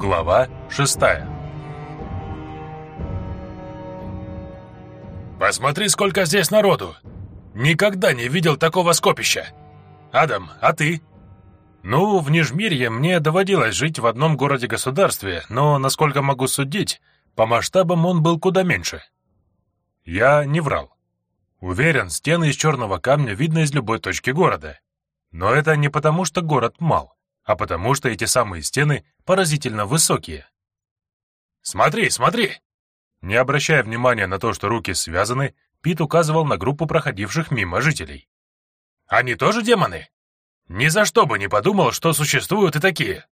Глава шестая «Посмотри, сколько здесь народу! Никогда не видел такого скопища! Адам, а ты?» «Ну, в Нижмирье мне доводилось жить в одном городе-государстве, но, насколько могу судить, по масштабам он был куда меньше». Я не врал. Уверен, стены из черного камня видно из любой точки города. Но это не потому, что город мал, а потому, что эти самые стены поразительно высокие. «Смотри, смотри!» Не обращая внимания на то, что руки связаны, Пит указывал на группу проходивших мимо жителей. «Они тоже демоны?» Ни за что бы не подумал, что существуют и такие.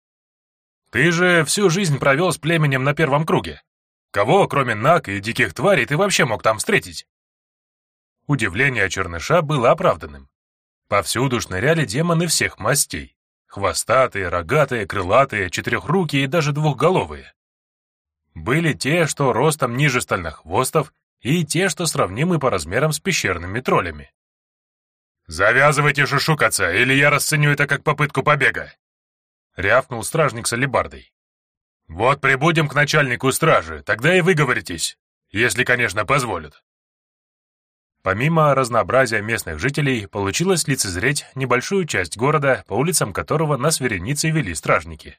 Ты же всю жизнь провел с племенем на первом круге. Кого, кроме наг и диких тварей, ты вообще мог там встретить? Удивление черныша было оправданным. Повсюду шныряли демоны всех мастей. Хвостатые, рогатые, крылатые, четырехрукие и даже двухголовые. Были те, что ростом ниже стальнохвостов, и те, что сравнимы по размерам с пещерными троллями. «Завязывайте шушукаться, или я расценю это как попытку побега!» — рявкнул стражник с алебардой. «Вот прибудем к начальнику стражи, тогда и выговоритесь, если, конечно, позволят». Помимо разнообразия местных жителей, получилось лицезреть небольшую часть города, по улицам которого нас вереницей вели стражники.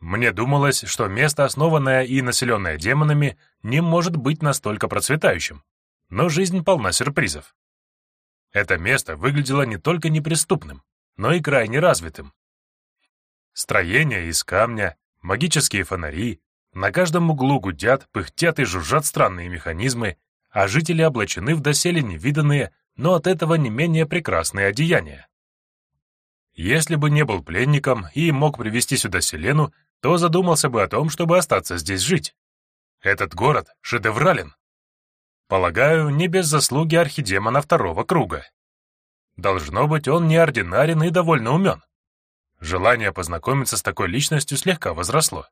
Мне думалось, что место, основанное и населенное демонами, не может быть настолько процветающим. Но жизнь полна сюрпризов. Это место выглядело не только неприступным, но и крайне развитым. Строения из камня, магические фонари, на каждом углу гудят, пыхтят и жужжат странные механизмы, а жители облачены в доселе невиданные, но от этого не менее прекрасные одеяния. Если бы не был пленником и мог привести сюда Селену, то задумался бы о том, чтобы остаться здесь жить. Этот город шедеврален. Полагаю, не без заслуги архидемона второго круга. Должно быть, он неординарен и довольно умен. Желание познакомиться с такой личностью слегка возросло.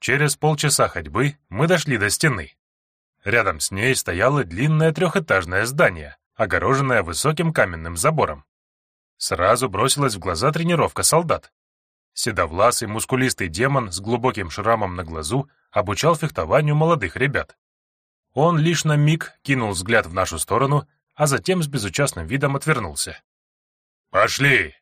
Через полчаса ходьбы мы дошли до стены. Рядом с ней стояло длинное трехэтажное здание, огороженное высоким каменным забором. Сразу бросилась в глаза тренировка солдат. Седовласый, мускулистый демон с глубоким шрамом на глазу обучал фехтованию молодых ребят. Он лишь на миг кинул взгляд в нашу сторону, а затем с безучастным видом отвернулся. «Пошли!»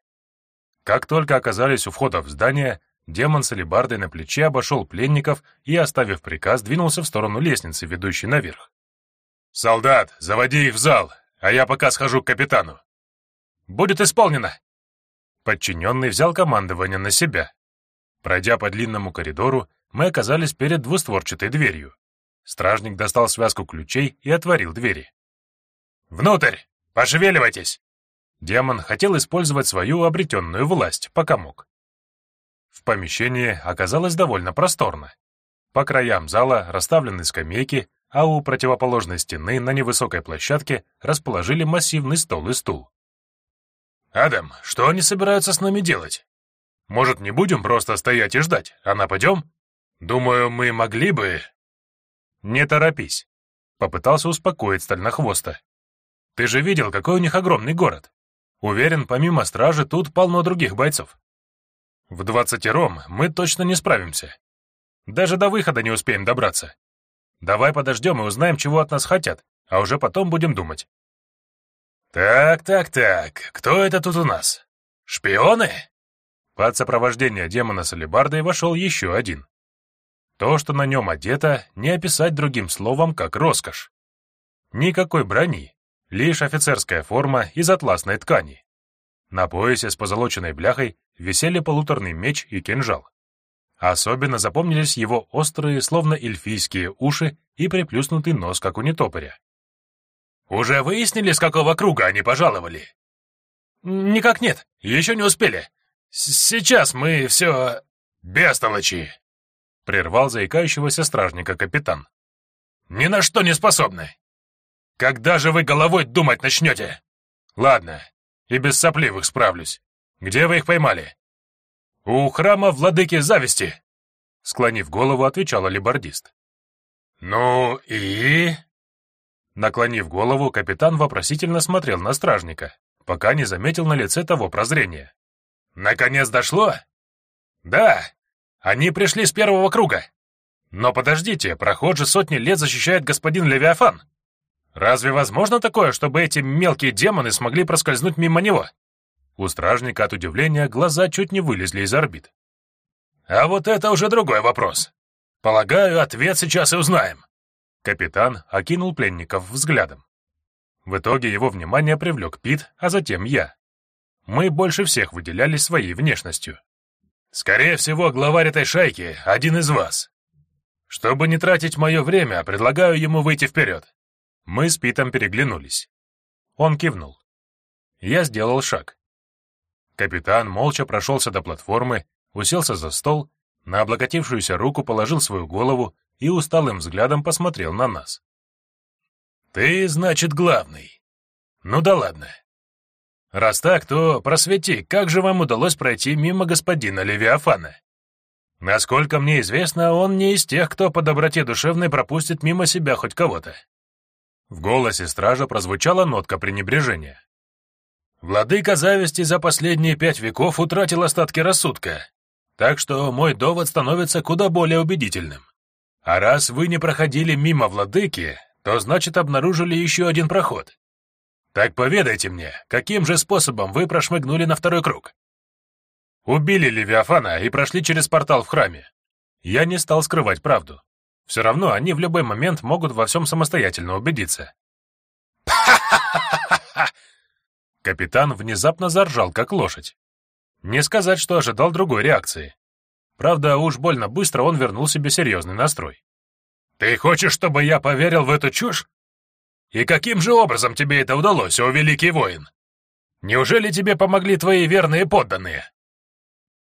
Как только оказались у входа в здание, демон с алебардой на плече обошел пленников и, оставив приказ, двинулся в сторону лестницы, ведущей наверх. «Солдат, заводи их в зал, а я пока схожу к капитану». «Будет исполнено!» Подчиненный взял командование на себя. Пройдя по длинному коридору, мы оказались перед двустворчатой дверью. Стражник достал связку ключей и отворил двери. «Внутрь! Пошевеливайтесь!» Демон хотел использовать свою обретенную власть, пока мог. В помещении оказалось довольно просторно. По краям зала расставлены скамейки, а у противоположной стены на невысокой площадке расположили массивный стол и стул. «Адам, что они собираются с нами делать? Может, не будем просто стоять и ждать, а нападем? Думаю, мы могли бы...» «Не торопись», — попытался успокоить Стальнохвоста. «Ты же видел, какой у них огромный город. Уверен, помимо стражи тут полно других бойцов. В двадцатером мы точно не справимся. Даже до выхода не успеем добраться. Давай подождем и узнаем, чего от нас хотят, а уже потом будем думать». «Так, так, так, кто это тут у нас? Шпионы?» Под сопровождение демона с алебардой вошел еще один. То, что на нем одето, не описать другим словом, как роскошь. Никакой брони, лишь офицерская форма из атласной ткани. На поясе с позолоченной бляхой висели полуторный меч и кинжал. Особенно запомнились его острые, словно эльфийские уши и приплюснутый нос, как у нетопыря. «Уже выяснили, с какого круга они пожаловали?» «Никак нет, еще не успели. С Сейчас мы все...» «Бестолочи!» прервал заикающегося стражника капитан. «Ни на что не способны! Когда же вы головой думать начнете? Ладно, и без сопливых справлюсь. Где вы их поймали?» «У храма владыки зависти», — склонив голову, отвечал алибардист. «Ну и...» Наклонив голову, капитан вопросительно смотрел на стражника, пока не заметил на лице того прозрения. «Наконец дошло?» «Да, Они пришли с первого круга. Но подождите, проход же сотни лет защищает господин Левиафан. Разве возможно такое, чтобы эти мелкие демоны смогли проскользнуть мимо него? У стражника от удивления глаза чуть не вылезли из орбит. А вот это уже другой вопрос. Полагаю, ответ сейчас и узнаем. Капитан окинул пленников взглядом. В итоге его внимание привлек Пит, а затем я. Мы больше всех выделялись своей внешностью. Скорее всего, главарь этой шайки — один из вас. Чтобы не тратить мое время, предлагаю ему выйти вперед. Мы с Питом переглянулись. Он кивнул. Я сделал шаг. Капитан молча прошелся до платформы, уселся за стол, на облокотившуюся руку положил свою голову и усталым взглядом посмотрел на нас. «Ты, значит, главный. Ну да ладно. Раз так, то просвети, как же вам удалось пройти мимо господина Левиафана? Насколько мне известно, он не из тех, кто по доброте душевной пропустит мимо себя хоть кого-то». В голосе стража прозвучала нотка пренебрежения. «Владыка зависти за последние пять веков утратил остатки рассудка, так что мой довод становится куда более убедительным. А раз вы не проходили мимо владыки, то значит обнаружили еще один проход. Так поведайте мне, каким же способом вы прошмыгнули на второй круг? Убили Левиафана и прошли через портал в храме. Я не стал скрывать правду. Все равно они в любой момент могут во всем самостоятельно убедиться. Капитан внезапно заржал, как лошадь. Не сказать, что ожидал другой реакции. Правда, уж больно быстро он вернул себе серьезный настрой. «Ты хочешь, чтобы я поверил в эту чушь? И каким же образом тебе это удалось, о великий воин? Неужели тебе помогли твои верные подданные?»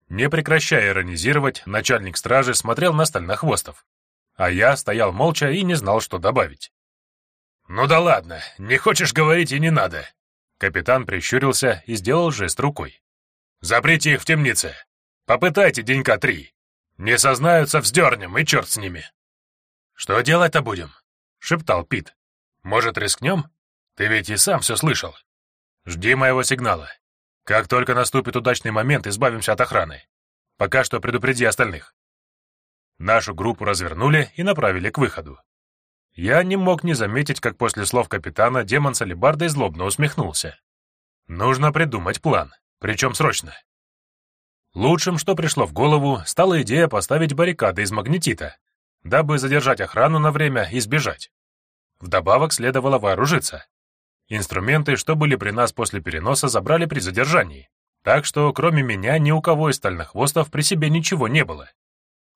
Не прекращая иронизировать, начальник стражи смотрел на стальнохвостов, а я стоял молча и не знал, что добавить. «Ну да ладно, не хочешь говорить и не надо!» Капитан прищурился и сделал жест рукой. «Заприте их в темнице! Попытайте денька три. Не сознаются, вздернем, и черт с ними. Что делать-то будем? Шептал Пит. Может, рискнем? Ты ведь и сам все слышал. Жди моего сигнала. Как только наступит удачный момент, избавимся от охраны. Пока что предупреди остальных. Нашу группу развернули и направили к выходу. Я не мог не заметить, как после слов капитана демон с алебардой злобно усмехнулся. Нужно придумать план, причем срочно. Лучшим, что пришло в голову, стала идея поставить баррикады из магнетита, дабы задержать охрану на время и сбежать. Вдобавок следовало вооружиться. Инструменты, что были при нас после переноса, забрали при задержании, так что кроме меня ни у кого из стальных хвостов при себе ничего не было.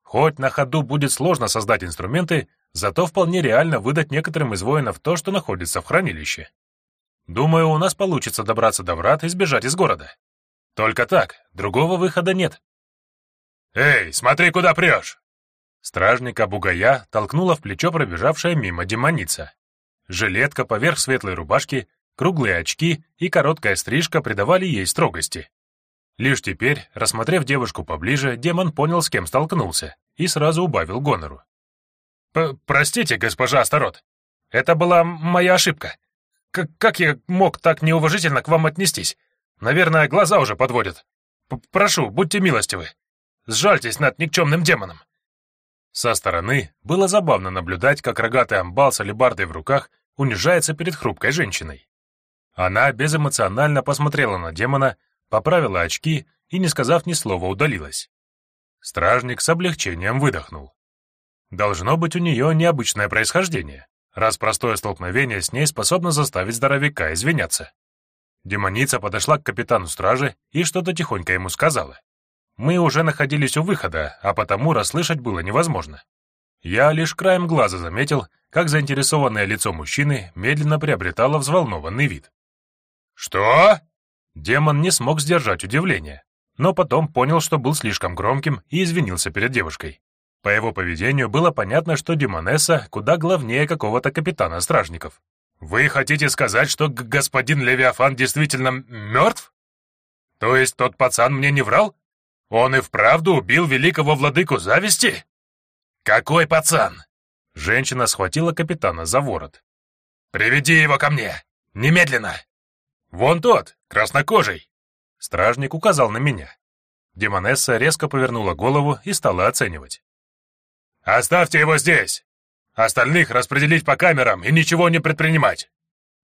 Хоть на ходу будет сложно создать инструменты, зато вполне реально выдать некоторым из воинов то, что находится в хранилище. Думаю, у нас получится добраться до врат и сбежать из города. Только так, другого выхода нет. «Эй, смотри, куда прешь!» Стражника Бугая толкнула в плечо пробежавшая мимо демоница. Жилетка поверх светлой рубашки, круглые очки и короткая стрижка придавали ей строгости. Лишь теперь, рассмотрев девушку поближе, демон понял, с кем столкнулся, и сразу убавил гонору. «Простите, госпожа Астарот, это была моя ошибка. К как я мог так неуважительно к вам отнестись? Наверное, глаза уже подводят. П Прошу, будьте милостивы. Сжальтесь над никчемным демоном. Со стороны было забавно наблюдать, как рогатый амбал с алебардой в руках унижается перед хрупкой женщиной. Она безэмоционально посмотрела на демона, поправила очки и, не сказав ни слова, удалилась. Стражник с облегчением выдохнул. Должно быть у нее необычное происхождение, раз простое столкновение с ней способно заставить здоровяка извиняться. Демоница подошла к капитану стражи и что-то тихонько ему сказала. Мы уже находились у выхода, а потому расслышать было невозможно. Я лишь краем глаза заметил, как заинтересованное лицо мужчины медленно приобретало взволнованный вид. «Что?» Демон не смог сдержать удивление, но потом понял, что был слишком громким и извинился перед девушкой. По его поведению было понятно, что Демонесса куда главнее какого-то капитана стражников. «Вы хотите сказать, что господин Левиафан действительно мертв? То есть тот пацан мне не врал? Он и вправду убил великого владыку зависти? Какой пацан?» Женщина схватила капитана за ворот. «Приведи его ко мне! Немедленно!» «Вон тот, краснокожий!» Стражник указал на меня. Демонесса резко повернула голову и стала оценивать. «Оставьте его здесь! Остальных распределить по камерам и ничего не предпринимать!»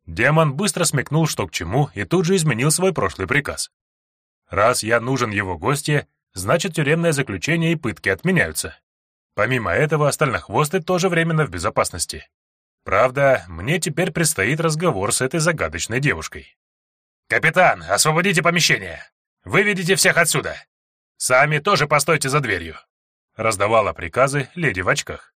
Демон быстро смекнул, что к чему, и тут же изменил свой прошлый приказ. «Раз я нужен его гостье, значит, тюремное заключение и пытки отменяются. Помимо этого, остальнохвосты тоже временно в безопасности. Правда, мне теперь предстоит разговор с этой загадочной девушкой. «Капитан, освободите помещение! Выведите всех отсюда! Сами тоже постойте за дверью!» Раздавала приказы леди в очках.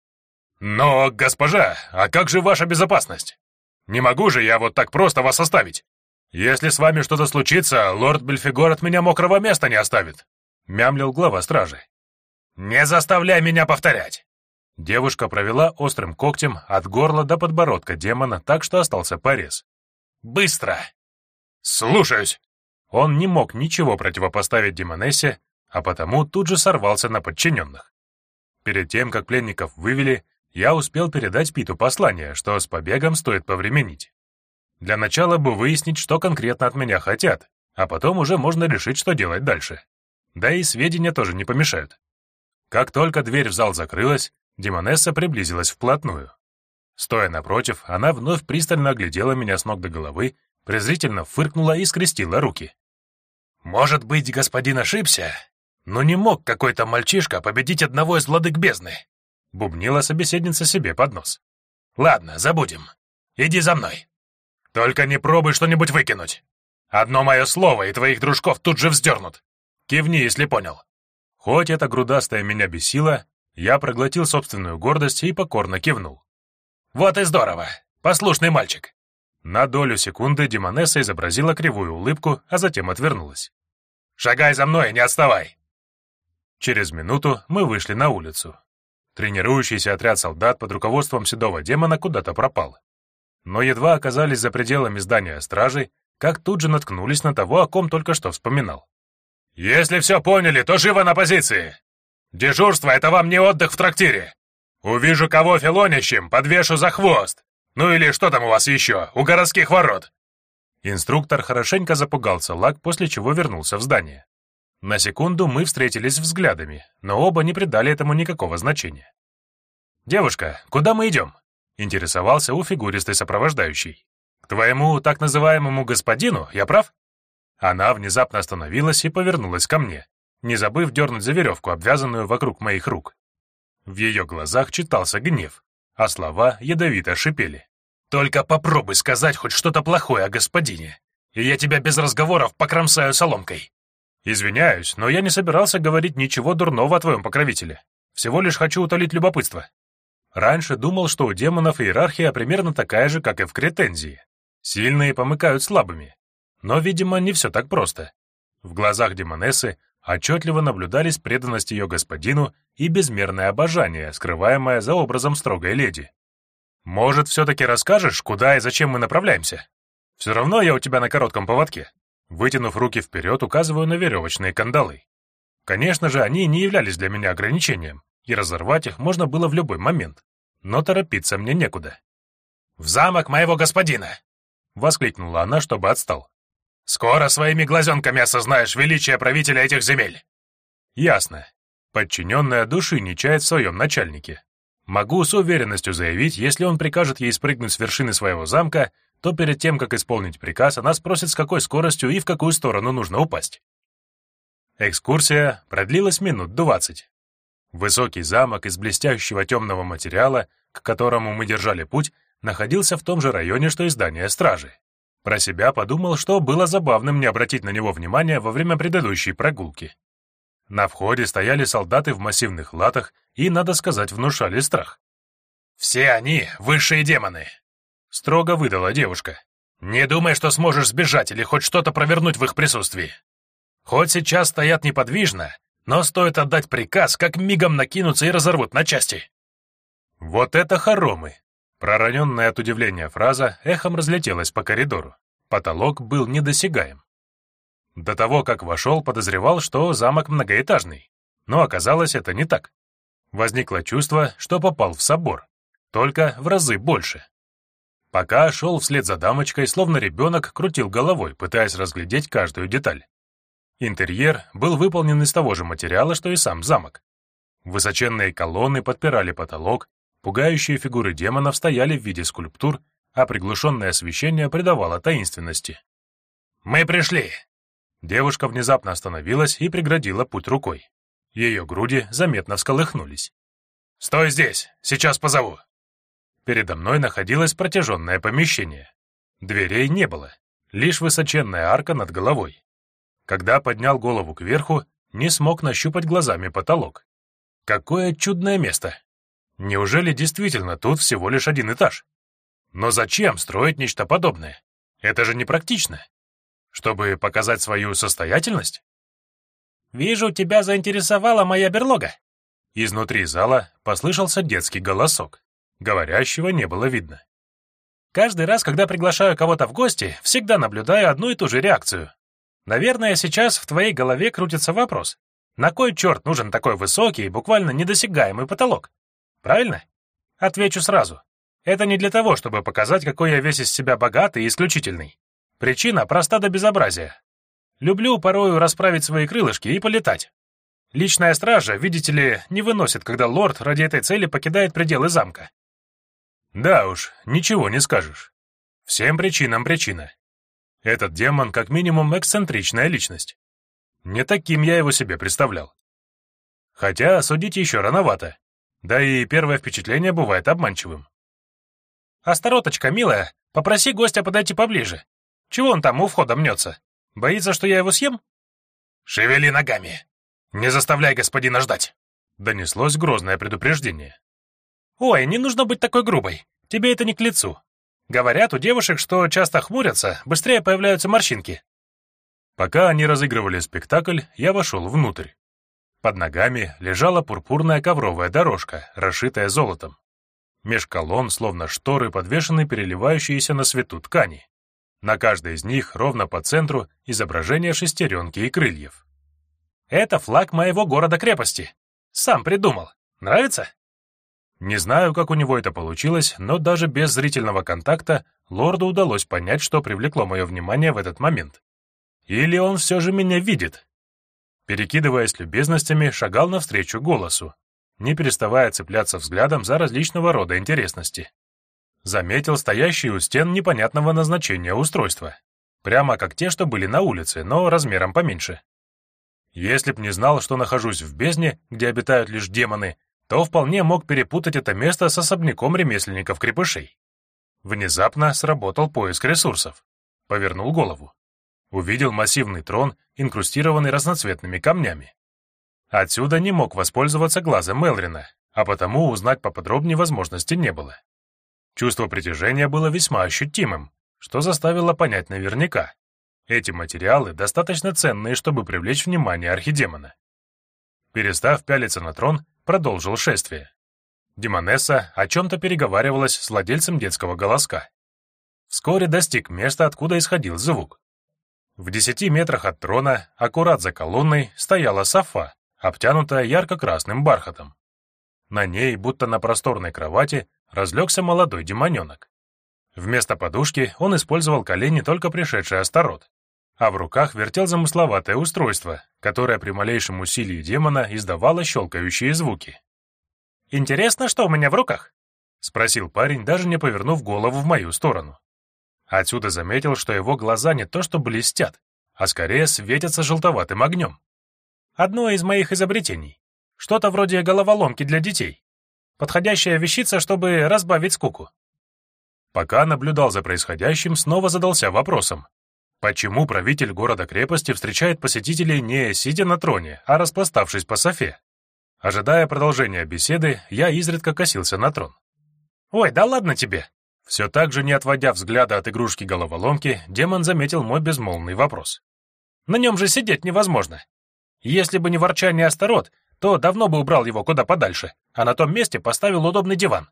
«Но, госпожа, а как же ваша безопасность? Не могу же я вот так просто вас оставить. Если с вами что-то случится, лорд Бельфигор от меня мокрого места не оставит», мямлил глава стражи. «Не заставляй меня повторять!» Девушка провела острым когтем от горла до подбородка демона, так что остался порез. «Быстро!» «Слушаюсь!» Он не мог ничего противопоставить демонессе, а потому тут же сорвался на подчиненных. Перед тем, как пленников вывели, я успел передать Питу послание, что с побегом стоит повременить. Для начала бы выяснить, что конкретно от меня хотят, а потом уже можно решить, что делать дальше. Да и сведения тоже не помешают. Как только дверь в зал закрылась, Демонесса приблизилась вплотную. Стоя напротив, она вновь пристально оглядела меня с ног до головы, презрительно фыркнула и скрестила руки. «Может быть, господин ошибся, но не мог какой-то мальчишка победить одного из владык бездны», бубнила собеседница себе под нос. «Ладно, забудем. Иди за мной. Только не пробуй что-нибудь выкинуть. Одно мое слово, и твоих дружков тут же вздернут. Кивни, если понял». Хоть эта грудастая меня бесила, я проглотил собственную гордость и покорно кивнул. «Вот и здорово! Послушный мальчик!» На долю секунды Демонесса изобразила кривую улыбку, а затем отвернулась. «Шагай за мной, не отставай!» Через минуту мы вышли на улицу. Тренирующийся отряд солдат под руководством седого демона куда-то пропал. Но едва оказались за пределами здания стражи, как тут же наткнулись на того, о ком только что вспоминал. «Если все поняли, то живо на позиции! Дежурство — это вам не отдых в трактире. Увижу кого филонящим, подвешу за хвост. Ну или что там у вас еще, у городских ворот?» Инструктор хорошенько запугался лак, после чего вернулся в здание. На секунду мы встретились взглядами, но оба не придали этому никакого значения. «Девушка, куда мы идем?» — интересовался у фигуристой сопровождающей. «К твоему так называемому господину, я прав?» Она внезапно остановилась и повернулась ко мне не забыв дернуть за веревку, обвязанную вокруг моих рук. В ее глазах читался гнев, а слова ядовито шипели. «Только попробуй сказать хоть что-то плохое о господине, и я тебя без разговоров покромсаю соломкой». «Извиняюсь, но я не собирался говорить ничего дурного о твоем покровителе. Всего лишь хочу утолить любопытство. Раньше думал, что у демонов иерархия примерно такая же, как и в Кретензии. Сильные помыкают слабыми. Но, видимо, не все так просто. В глазах демонессы отчетливо наблюдались преданность ее господину и безмерное обожание, скрываемое за образом строгой леди. «Может, все-таки расскажешь, куда и зачем мы направляемся? Все равно я у тебя на коротком поводке». Вытянув руки вперед, указываю на веревочные кандалы. Конечно же, они не являлись для меня ограничением, и разорвать их можно было в любой момент, но торопиться мне некуда. «В замок моего господина!» — воскликнула она, чтобы отстал. Скоро своими глазенками осознаешь величие правителя этих земель!» «Ясно. Подчиненная души не чает в своем начальнике. Могу с уверенностью заявить, если он прикажет ей спрыгнуть с вершины своего замка, то перед тем, как исполнить приказ, она спросит, с какой скоростью и в какую сторону нужно упасть. Экскурсия продлилась минут двадцать. Высокий замок из блестящего темного материала, к которому мы держали путь, находился в том же районе, что и здание стражи. Про себя подумал, что было забавным не обратить на него внимания во время предыдущей прогулки. На входе стояли солдаты в массивных латах и, надо сказать, внушали страх. «Все они — высшие демоны!» — строго выдала девушка. «Не думай, что сможешь сбежать или хоть что-то провернуть в их присутствии. Хоть сейчас стоят неподвижно, но стоит отдать приказ, как мигом накинутся и разорвут на части». «Вот это хоромы!» Пророненная от удивления фраза эхом разлетелась по коридору. Потолок был недосягаем. До того, как вошел, подозревал, что замок многоэтажный. Но оказалось, это не так. Возникло чувство, что попал в собор, только в разы больше. Пока шел вслед за дамочкой, словно ребенок крутил головой, пытаясь разглядеть каждую деталь. Интерьер был выполнен из того же материала, что и сам замок. Высоченные колонны подпирали потолок, пугающие фигуры демонов стояли в виде скульптур, а приглушенное освещение придавало таинственности. «Мы пришли!» Девушка внезапно остановилась и преградила путь рукой. Ее груди заметно всколыхнулись. «Стой здесь! Сейчас позову!» Передо мной находилось протяженное помещение. Дверей не было, лишь высоченная арка над головой. Когда поднял голову кверху, не смог нащупать глазами потолок. Какое чудное место! Неужели действительно тут всего лишь один этаж? Но зачем строить нечто подобное? Это же непрактично. Чтобы показать свою состоятельность? «Вижу, тебя заинтересовала моя берлога». Изнутри зала послышался детский голосок. Говорящего не было видно. Каждый раз, когда приглашаю кого-то в гости, всегда наблюдаю одну и ту же реакцию. Наверное, сейчас в твоей голове крутится вопрос. На кой черт нужен такой высокий, буквально недосягаемый потолок? Правильно? Отвечу сразу. Это не для того, чтобы показать, какой я весь из себя богатый и исключительный. Причина проста до безобразия. Люблю порою расправить свои крылышки и полетать. Личная стража, видите ли, не выносит, когда лорд ради этой цели покидает пределы замка. Да уж, ничего не скажешь. Всем причинам причина. Этот демон как минимум эксцентричная личность. Не таким я его себе представлял. Хотя судить еще рановато. Да и первое впечатление бывает обманчивым. «Астароточка, милая, попроси гостя подойти поближе. Чего он там у входа мнется? Боится, что я его съем?» «Шевели ногами! Не заставляй господина ждать!» Донеслось грозное предупреждение. «Ой, не нужно быть такой грубой. Тебе это не к лицу. Говорят, у девушек, что часто хмурятся, быстрее появляются морщинки. Пока они разыгрывали спектакль, я вошел внутрь. Под ногами лежала пурпурная ковровая дорожка, расшитая золотом. Меж колонн, словно шторы, подвешены переливающиеся на свету ткани. На каждой из них, ровно по центру, изображение шестеренки и крыльев. «Это флаг моего города-крепости. Сам придумал. Нравится?» Не знаю, как у него это получилось, но даже без зрительного контакта лорду удалось понять, что привлекло мое внимание в этот момент. Или он все же меня видит? Перекидываясь любезностями, шагал навстречу голосу, не переставая цепляться взглядом за различного рода интересности. Заметил стоящие у стен непонятного назначения устройства, прямо как те, что были на улице, но размером поменьше. Если б не знал, что нахожусь в бездне, где обитают лишь демоны, то вполне мог перепутать это место с особняком ремесленников-крепышей. Внезапно сработал поиск ресурсов. Повернул голову. Увидел массивный трон, инкрустированный разноцветными камнями. Отсюда не мог воспользоваться глазом Мелрина, а потому узнать поподробнее возможности не было. Чувство притяжения было весьма ощутимым, что заставило понять наверняка. Эти материалы достаточно ценные, чтобы привлечь внимание архидемона. Перестав пялиться на трон, продолжил шествие. Демонесса о чем-то переговаривалась с владельцем детского голоска. Вскоре достиг места, откуда исходил звук. В десяти метрах от трона, аккурат за колонной, стояла софа, обтянутая ярко-красным бархатом. На ней, будто на просторной кровати, разлегся молодой демоненок. Вместо подушки он использовал колени только пришедший Астарот, а в руках вертел замысловатое устройство, которое при малейшем усилии демона издавало щелкающие звуки. «Интересно, что у меня в руках?» — спросил парень, даже не повернув голову в мою сторону. Отсюда заметил, что его глаза не то что блестят, а скорее светятся желтоватым огнем. Одно из моих изобретений. Что-то вроде головоломки для детей. Подходящая вещица, чтобы разбавить скуку. Пока наблюдал за происходящим, снова задался вопросом, Почему правитель города-крепости встречает посетителей не сидя на троне, а распластавшись по софе? Ожидая продолжения беседы, я изредка косился на трон. «Ой, да ладно тебе!» Все так же, не отводя взгляда от игрушки-головоломки, демон заметил мой безмолвный вопрос. «На нем же сидеть невозможно. Если бы не ворчание Астарот, то давно бы убрал его куда подальше, а на том месте поставил удобный диван».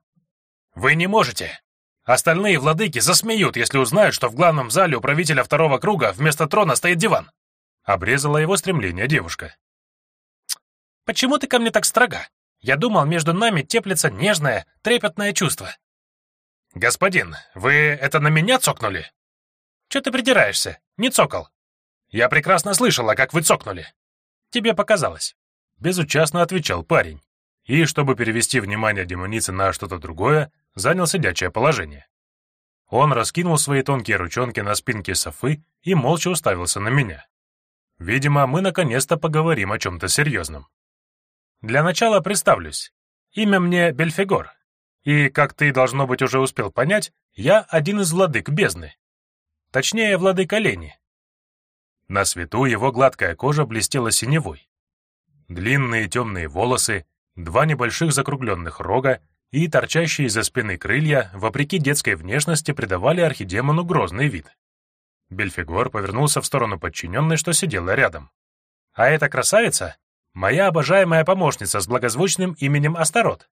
«Вы не можете!» Остальные владыки засмеют, если узнают, что в главном зале у правителя второго круга вместо трона стоит диван. Обрезала его стремление девушка. «Почему ты ко мне так строга? Я думал, между нами теплится нежное, трепетное чувство». «Господин, вы это на меня цокнули?» «Че ты придираешься? Не цокол». Я прекрасно слышала, как вы цокнули. Тебе показалось. Безучастно отвечал парень. И, чтобы перевести внимание демоницы на что-то другое, занял сидячее положение. Он раскинул свои тонкие ручонки на спинке софы и молча уставился на меня. Видимо, мы наконец-то поговорим о чем-то серьезном. Для начала представлюсь. Имя мне Бельфигор. И, как ты, должно быть, уже успел понять, я один из владык бездны. Точнее, владыка Лени. На свету его гладкая кожа блестела синевой. Длинные темные волосы, два небольших закругленных рога и торчащие из-за спины крылья, вопреки детской внешности, придавали архидемону грозный вид. Бельфигор повернулся в сторону подчиненной, что сидела рядом. «А эта красавица — моя обожаемая помощница с благозвучным именем Астарот.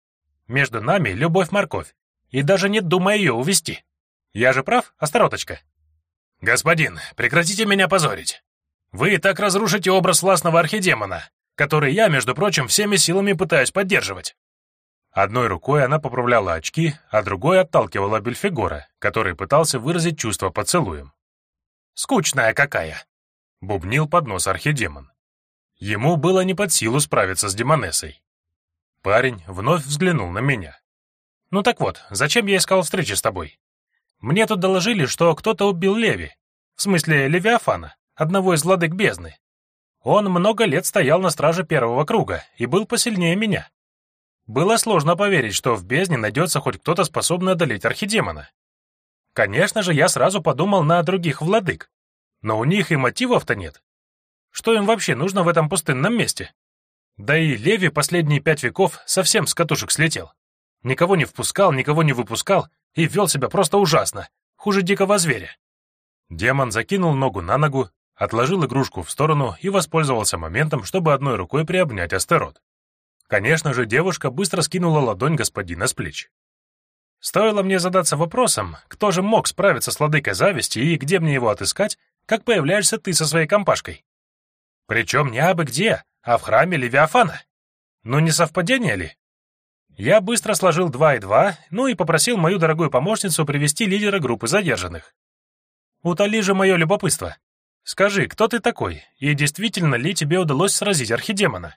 Между нами любовь-морковь, и даже не думай ее увести. Я же прав, Астароточка?» «Господин, прекратите меня позорить. Вы так разрушите образ властного архидемона, который я, между прочим, всеми силами пытаюсь поддерживать». Одной рукой она поправляла очки, а другой отталкивала Бельфигора, который пытался выразить чувство поцелуем. «Скучная какая!» — бубнил под нос архидемон. Ему было не под силу справиться с демонессой. Парень вновь взглянул на меня. «Ну так вот, зачем я искал встречи с тобой? Мне тут доложили, что кто-то убил Леви, в смысле Левиафана, одного из владык бездны. Он много лет стоял на страже первого круга и был посильнее меня. Было сложно поверить, что в бездне найдется хоть кто-то, способный одолеть архидемона. Конечно же, я сразу подумал на других владык, но у них и мотивов-то нет. Что им вообще нужно в этом пустынном месте? Да и Леви последние пять веков совсем с катушек слетел. Никого не впускал, никого не выпускал и вел себя просто ужасно, хуже дикого зверя. Демон закинул ногу на ногу, отложил игрушку в сторону и воспользовался моментом, чтобы одной рукой приобнять астерот. Конечно же, девушка быстро скинула ладонь господина с плеч. Стоило мне задаться вопросом, кто же мог справиться с ладыкой зависти и где мне его отыскать, как появляешься ты со своей компашкой. Причем не абы где, а в храме Левиафана. Ну не совпадение ли? Я быстро сложил два и два, ну и попросил мою дорогую помощницу привести лидера группы задержанных. Утоли же мое любопытство. Скажи, кто ты такой, и действительно ли тебе удалось сразить архидемона?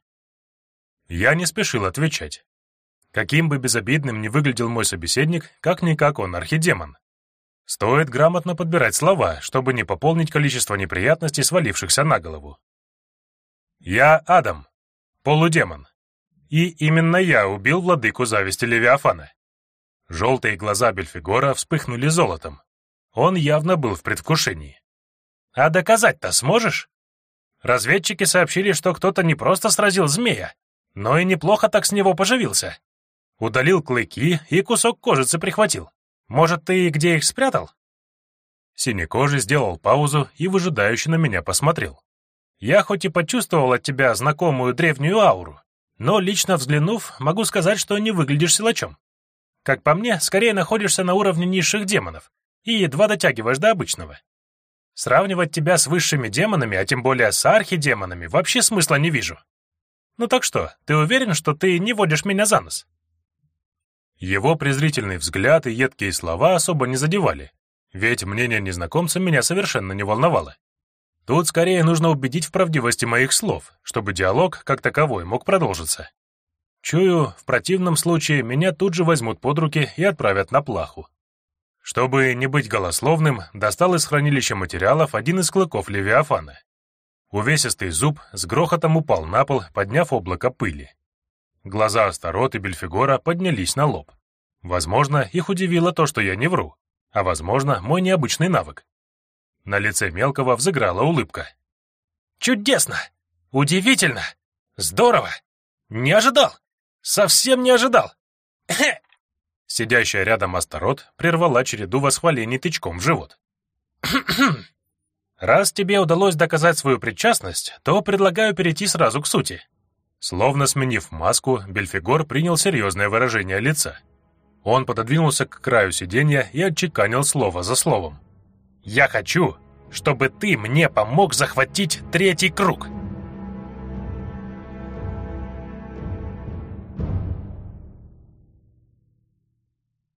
Я не спешил отвечать. Каким бы безобидным ни выглядел мой собеседник, как-никак он архидемон. Стоит грамотно подбирать слова, чтобы не пополнить количество неприятностей, свалившихся на голову. Я Адам, полудемон. И именно я убил владыку зависти Левиафана. Желтые глаза Бельфигора вспыхнули золотом. Он явно был в предвкушении. А доказать-то сможешь? Разведчики сообщили, что кто-то не просто сразил змея, но и неплохо так с него поживился. Удалил клыки и кусок кожицы прихватил. Может, ты где их спрятал?» Синекожий сделал паузу и выжидающе на меня посмотрел. «Я хоть и почувствовал от тебя знакомую древнюю ауру, но лично взглянув, могу сказать, что не выглядишь силачом. Как по мне, скорее находишься на уровне низших демонов и едва дотягиваешь до обычного. Сравнивать тебя с высшими демонами, а тем более с архидемонами, вообще смысла не вижу. Ну так что, ты уверен, что ты не водишь меня за нос?» Его презрительный взгляд и едкие слова особо не задевали, ведь мнение незнакомца меня совершенно не волновало. Тут скорее нужно убедить в правдивости моих слов, чтобы диалог, как таковой, мог продолжиться. Чую, в противном случае меня тут же возьмут под руки и отправят на плаху. Чтобы не быть голословным, достал из хранилища материалов один из клыков Левиафана. Увесистый зуб с грохотом упал на пол, подняв облако пыли. Глаза Астарот и Бельфигора поднялись на лоб. Возможно, их удивило то, что я не вру, а возможно, мой необычный навык. На лице Мелкого взыграла улыбка. «Чудесно! Удивительно! Здорово! Не ожидал! Совсем не ожидал!» Сидящая рядом Астарот прервала череду восхвалений тычком в живот. Раз тебе удалось доказать свою причастность, то предлагаю перейти сразу к сути. Словно сменив маску, Бельфигор принял серьезное выражение лица. Он пододвинулся к краю сиденья и отчеканил слово за словом. «Я хочу, чтобы ты мне помог захватить третий круг!»